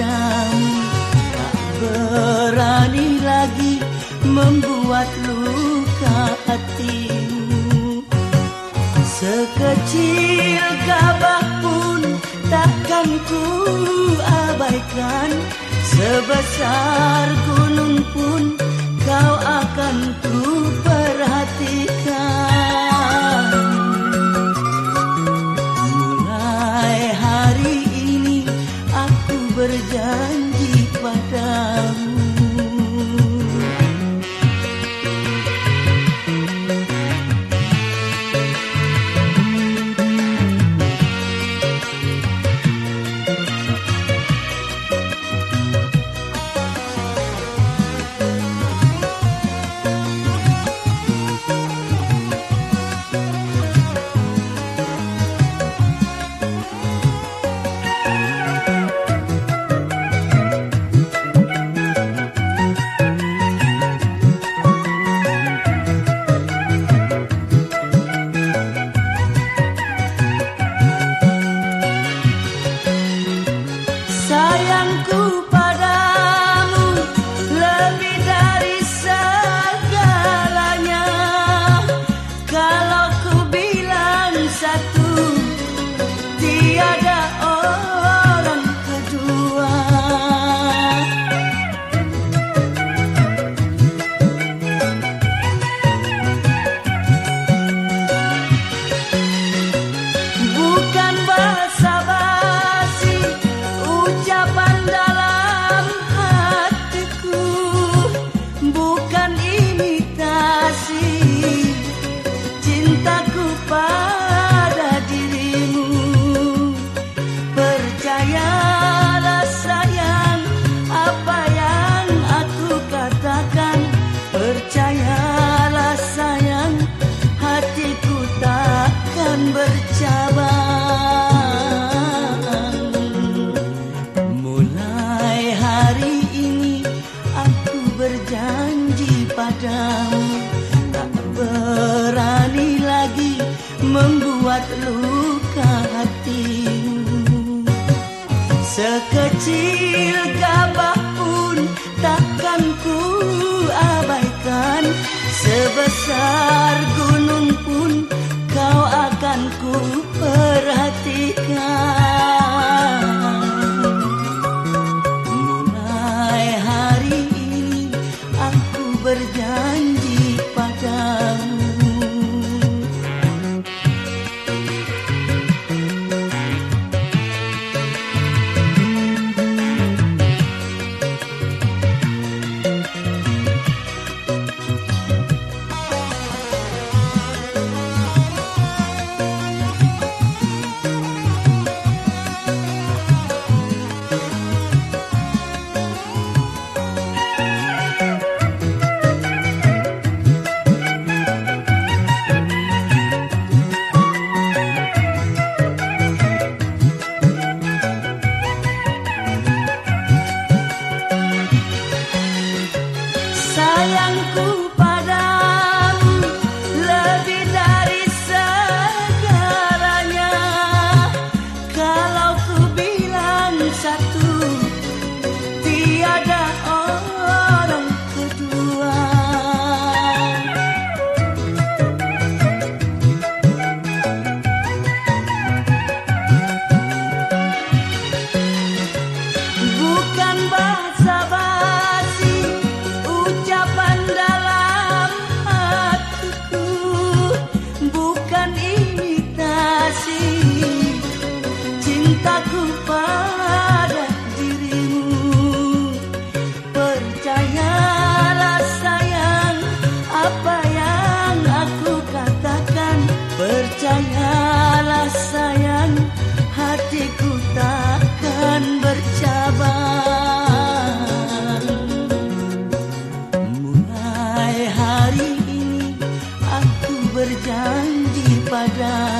padamu Tak berani lagi membuat luka hatimu. Sekecil gabah pun takkan ku abaikan. Sebesar gunung pun kau akan tupai goo percayalah sayang apa yang aku katakan. Percayalah sayang hatiku takkan bercabang. Mulai hari ini aku berjanji padamu. Tak berani lagi membuat luka hatimu sekecil gabah pun takkan ku abaikan. Sebesar gunung pun kau akan ku perhatikan sayangku padamu aku